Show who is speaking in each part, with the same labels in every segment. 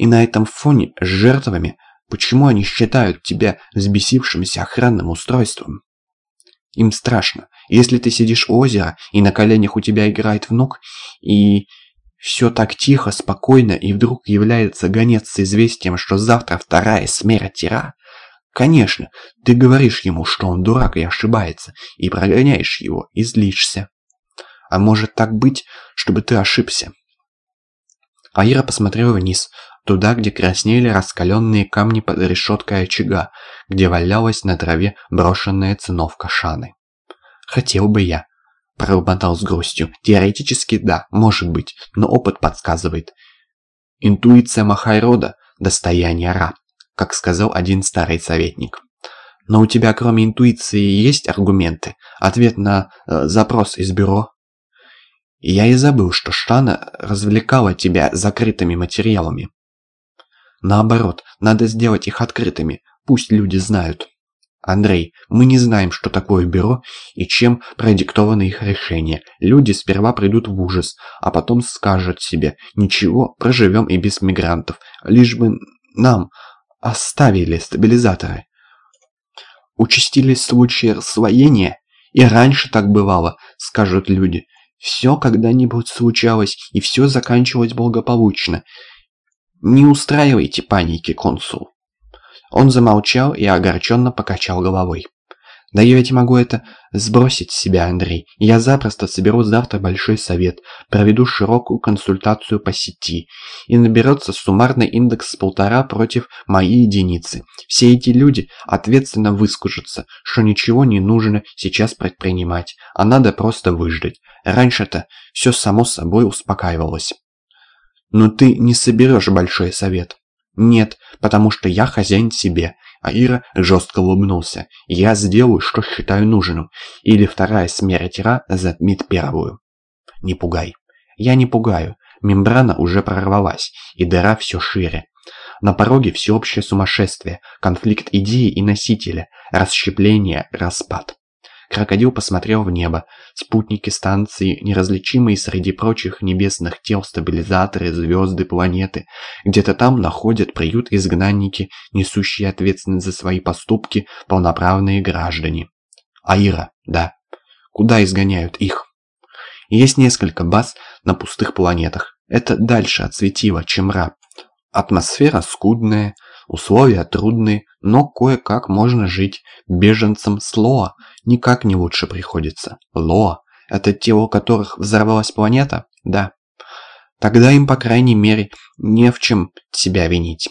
Speaker 1: И на этом фоне с жертвами, почему они считают тебя взбесившимся охранным устройством? Им страшно. Если ты сидишь у озера, и на коленях у тебя играет внук, и все так тихо, спокойно, и вдруг является гонец с известием, что завтра вторая смерть Тира, конечно, ты говоришь ему, что он дурак и ошибается, и прогоняешь его, и злишься. А может так быть, чтобы ты ошибся? Аира посмотрела вниз, туда, где краснели раскаленные камни под решеткой очага, где валялась на траве брошенная циновка Шаны. «Хотел бы я», – пробормотал с грустью. «Теоретически да, может быть, но опыт подсказывает. Интуиция Махайрода – достояние Ра, как сказал один старый советник». «Но у тебя кроме интуиции есть аргументы? Ответ на э, запрос из бюро?» Я и забыл, что Штана развлекала тебя закрытыми материалами. Наоборот, надо сделать их открытыми, пусть люди знают. Андрей, мы не знаем, что такое бюро и чем продиктованы их решения. Люди сперва придут в ужас, а потом скажут себе, ничего, проживем и без мигрантов, лишь бы нам оставили стабилизаторы. Участились случаи рассвоения, и раньше так бывало, скажут люди. Все когда-нибудь случалось, и все заканчивалось благополучно. Не устраивайте паники, консул. Он замолчал и огорченно покачал головой. Да я ведь могу это сбросить с себя, Андрей. Я запросто соберу завтра большой совет, проведу широкую консультацию по сети, и наберется суммарный индекс полтора против моей единицы. Все эти люди ответственно выскажутся, что ничего не нужно сейчас предпринимать, а надо просто выждать. Раньше-то все само собой успокаивалось. Но ты не соберешь большой совет. Нет, потому что я хозяин себе, а Ира жестко улыбнулся. «Я сделаю, что считаю нужным, или вторая смерть Ра затмит первую». «Не пугай». «Я не пугаю. Мембрана уже прорвалась, и дыра все шире. На пороге всеобщее сумасшествие, конфликт идеи и носителя, расщепление, распад. Крокодил посмотрел в небо. Спутники станции, неразличимые среди прочих небесных тел стабилизаторы, звезды, планеты. Где-то там находят приют изгнанники, несущие ответственность за свои поступки, полноправные граждане. Аира, да. Куда изгоняют их? Есть несколько баз на пустых планетах. Это дальше от светила, чем Ра. Атмосфера скудная, условия трудные, но кое-как можно жить. Беженцам с Лоа никак не лучше приходится. Лоа – это те, у которых взорвалась планета? Да. Тогда им, по крайней мере, не в чем себя винить.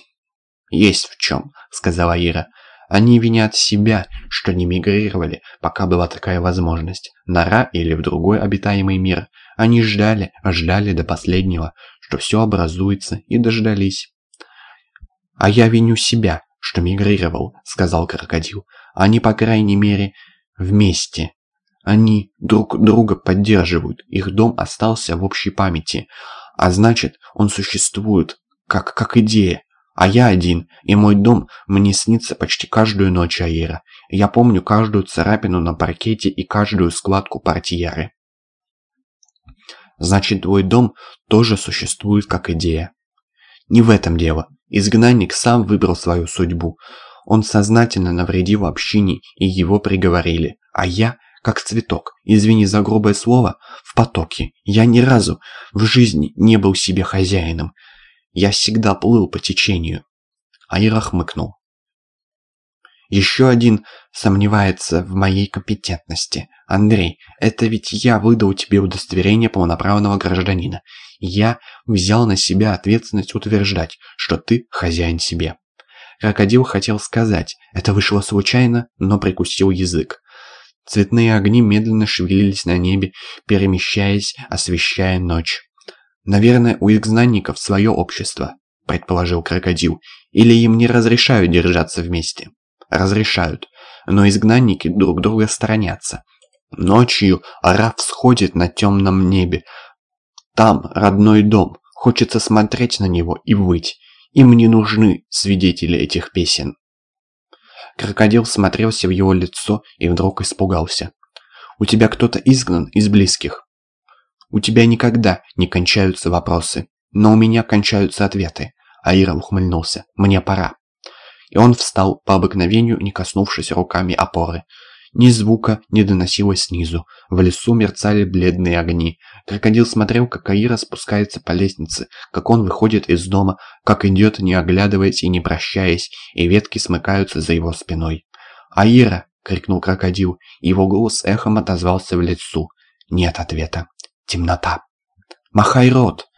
Speaker 1: «Есть в чем», – сказала Ира. «Они винят себя, что не мигрировали, пока была такая возможность. На Ра или в другой обитаемый мир. Они ждали, ждали до последнего, что все образуется, и дождались. «А я виню себя, что мигрировал», — сказал крокодил. «Они, по крайней мере, вместе. Они друг друга поддерживают, их дом остался в общей памяти. А значит, он существует, как, как идея. А я один, и мой дом мне снится почти каждую ночь Аира. Я помню каждую царапину на паркете и каждую складку портьеры. Значит, твой дом тоже существует как идея. Не в этом дело. Изгнанник сам выбрал свою судьбу. Он сознательно навредил общине, и его приговорили. А я, как цветок, извини за грубое слово, в потоке. Я ни разу в жизни не был себе хозяином. Я всегда плыл по течению. Аира хмыкнул. Еще один сомневается в моей компетентности. Андрей, это ведь я выдал тебе удостоверение полноправного гражданина. Я взял на себя ответственность утверждать, что ты хозяин себе. Крокодил хотел сказать, это вышло случайно, но прикусил язык. Цветные огни медленно шевелились на небе, перемещаясь, освещая ночь. «Наверное, у изгнанников свое общество», – предположил крокодил, – «или им не разрешают держаться вместе» разрешают, но изгнанники друг друга сторонятся. Ночью Ара всходит на темном небе. Там родной дом, хочется смотреть на него и выть. Им не нужны свидетели этих песен. Крокодил смотрелся в его лицо и вдруг испугался. «У тебя кто-то изгнан из близких?» «У тебя никогда не кончаются вопросы, но у меня кончаются ответы. Аира ухмыльнулся. «Мне пора». И он встал, по обыкновению не коснувшись руками опоры. Ни звука не доносилось снизу. В лесу мерцали бледные огни. Крокодил смотрел, как Аира спускается по лестнице, как он выходит из дома, как идет, не оглядываясь и не прощаясь, и ветки смыкаются за его спиной. «Аира!» — крикнул крокодил. Его голос эхом отозвался в лесу. Нет ответа. Темнота. «Махай рот!»